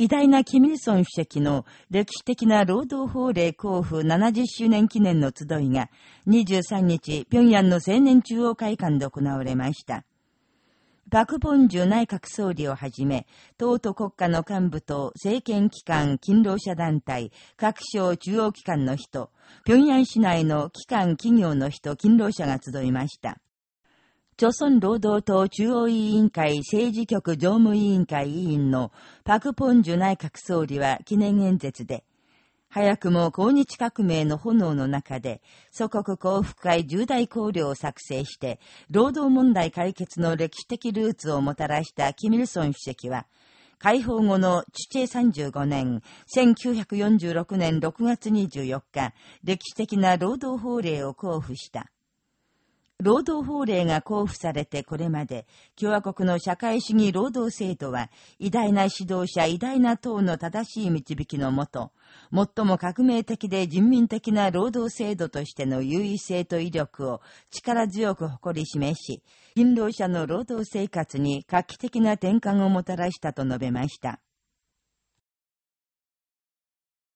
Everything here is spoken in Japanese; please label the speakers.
Speaker 1: 偉大なキミルソン主席の歴史的な労働法令交付70周年記念の集いが23日、平壌の青年中央会館で行われました。パク・ポンジュ内閣総理をはじめ、党と国家の幹部と政権機関、勤労者団体、各省中央機関の人、平壌市内の機関企業の人、勤労者が集いました。朝鮮労働党中央委員会政治局常務委員会委員のパク・ポンジュ内閣総理は記念演説で、早くも抗日革命の炎の中で、祖国幸福会重大考慮を作成して、労働問題解決の歴史的ルーツをもたらしたキミルソン主席は、解放後のチチェ35年、1946年6月24日、歴史的な労働法令を交付した。労働法令が交付されてこれまで、共和国の社会主義労働制度は、偉大な指導者、偉大な党の正しい導きのもと、最も革命的で人民的な労働制度としての優位性と威力を力強く誇り示し、勤労者の労働生活に画期的な転換をもたらしたと述べました。